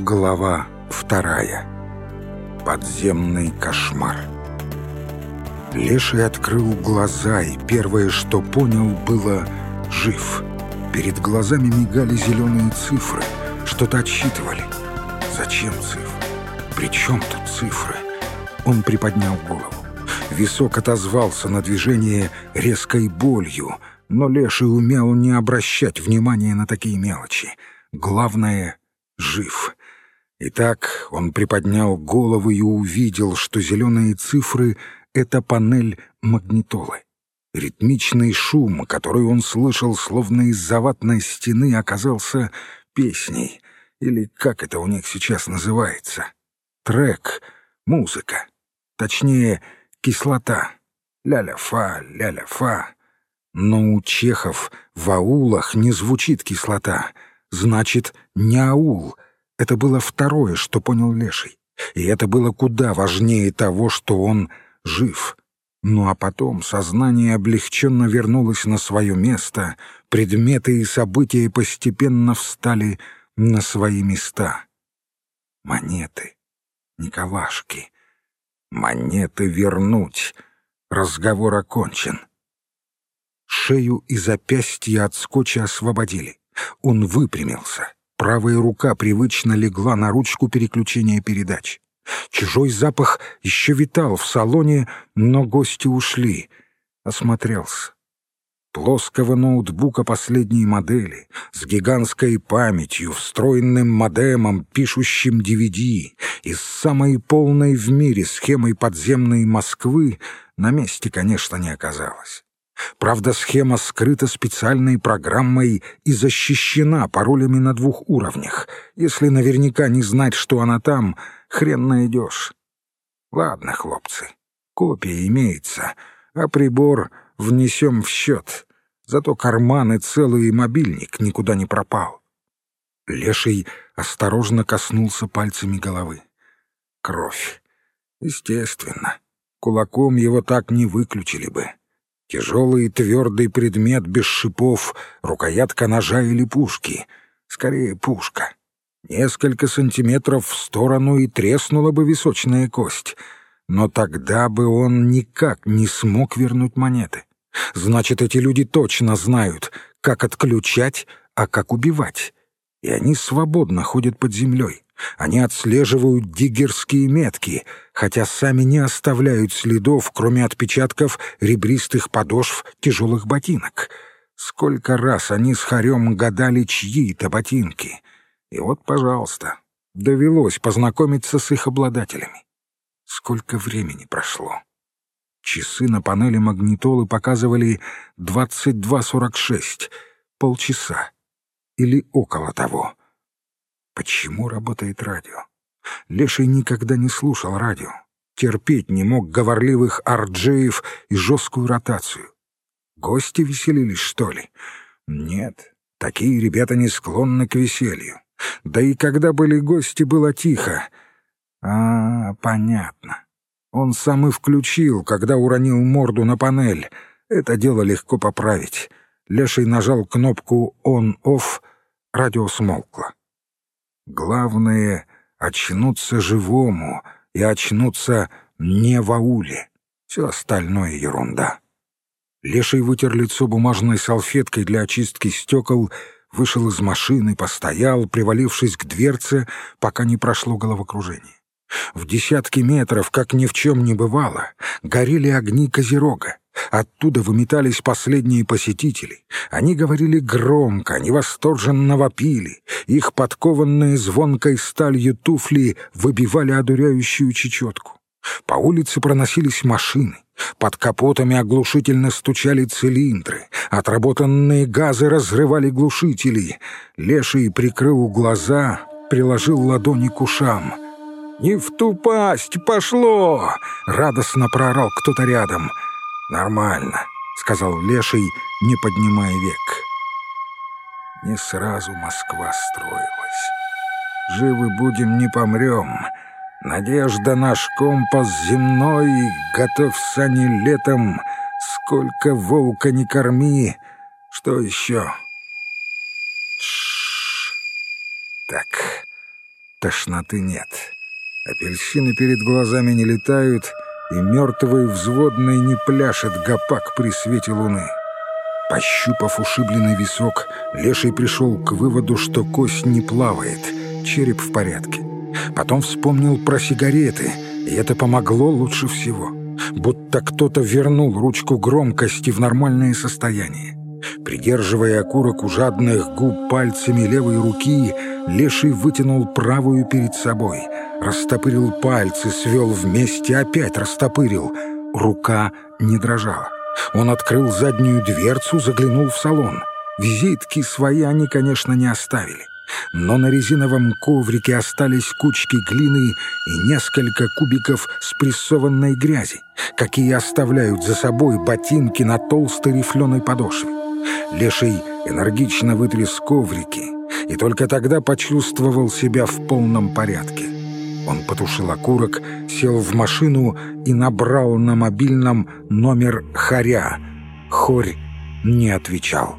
Глава вторая. Подземный кошмар. Леший открыл глаза, и первое, что понял, было «жив». Перед глазами мигали зеленые цифры, что-то отсчитывали. Зачем цифры? При чем тут цифры? Он приподнял голову. Висок отозвался на движение резкой болью, но Леший умел не обращать внимания на такие мелочи. Главное — жив. Итак, он приподнял голову и увидел, что зеленые цифры — это панель магнитолы. Ритмичный шум, который он слышал словно из-за ватной стены, оказался песней, или как это у них сейчас называется. Трек, музыка. Точнее, кислота. Ля-ля-фа, ля-ля-фа. Но у чехов в аулах не звучит кислота. Значит, не аул — это было второе, что понял Леший. И это было куда важнее того, что он жив. Ну а потом сознание облегченно вернулось на свое место, предметы и события постепенно встали на свои места. Монеты, Николашки, монеты вернуть. Разговор окончен. Шею и запястье от скотча освободили. Он выпрямился. Правая рука привычно легла на ручку переключения передач. Чужой запах еще витал в салоне, но гости ушли. Осмотрелся. Плоского ноутбука последней модели, с гигантской памятью, встроенным модемом, пишущим DVD и с самой полной в мире схемой подземной Москвы на месте, конечно, не оказалось. Правда, схема скрыта специальной программой и защищена паролями на двух уровнях. Если наверняка не знать, что она там, хрен найдешь. Ладно, хлопцы, копия имеется, а прибор внесем в счет. Зато карманы целый и мобильник никуда не пропал. Леший осторожно коснулся пальцами головы. Кровь. Естественно. Кулаком его так не выключили бы. Тяжелый и твердый предмет без шипов, рукоятка ножа или пушки. Скорее, пушка. Несколько сантиметров в сторону и треснула бы височная кость. Но тогда бы он никак не смог вернуть монеты. Значит, эти люди точно знают, как отключать, а как убивать. И они свободно ходят под землей. Они отслеживают диггерские метки, хотя сами не оставляют следов, кроме отпечатков ребристых подошв тяжелых ботинок. Сколько раз они с Харем гадали чьи-то ботинки. И вот, пожалуйста, довелось познакомиться с их обладателями. Сколько времени прошло? Часы на панели магнитолы показывали 22.46, полчаса или около того. Почему работает радио? Леший никогда не слушал радио. Терпеть не мог говорливых арджеев и жесткую ротацию. Гости веселились, что ли? Нет, такие ребята не склонны к веселью. Да и когда были гости, было тихо. А, понятно. Он сам и включил, когда уронил морду на панель. Это дело легко поправить. Леший нажал кнопку «он-офф», радио смолкло. Главное — очнуться живому и очнуться не в ауле. Все остальное — ерунда. Леший вытер лицо бумажной салфеткой для очистки стекол, вышел из машины, постоял, привалившись к дверце, пока не прошло головокружение. В десятки метров, как ни в чем не бывало, горели огни Козерога. Оттуда выметались последние посетители. Они говорили громко, они восторженно вопили. Их подкованные звонкой сталью туфли выбивали одуряющую чечетку. По улице проносились машины. Под капотами оглушительно стучали цилиндры. Отработанные газы разрывали глушители. Леший прикрыл глаза, приложил ладони к ушам. «Не в ту пасть! Пошло!» — радостно проорал кто-то рядом — «Нормально», — сказал Леший, не поднимая век. Не сразу Москва строилась. Живы будем, не помрем. Надежда наш компас земной, готов сани летом. Сколько волка не корми, что еще? Так, тошноты нет. Апельсины перед глазами не летают, и мертвый взводный не пляшет гопак при свете луны. Пощупав ушибленный висок, Леший пришел к выводу, что кость не плавает, череп в порядке. Потом вспомнил про сигареты, и это помогло лучше всего. Будто кто-то вернул ручку громкости в нормальное состояние. Придерживая окурок у жадных губ пальцами левой руки, Леший вытянул правую перед собой, растопырил пальцы, свел вместе, опять растопырил. Рука не дрожала. Он открыл заднюю дверцу, заглянул в салон. Визитки свои они, конечно, не оставили. Но на резиновом коврике остались кучки глины и несколько кубиков спрессованной грязи, какие оставляют за собой ботинки на толстой рифленой подошве. Леший энергично вытряс коврики и только тогда почувствовал себя в полном порядке. Он потушил окурок, сел в машину и набрал на мобильном номер Харя. Хорь не отвечал.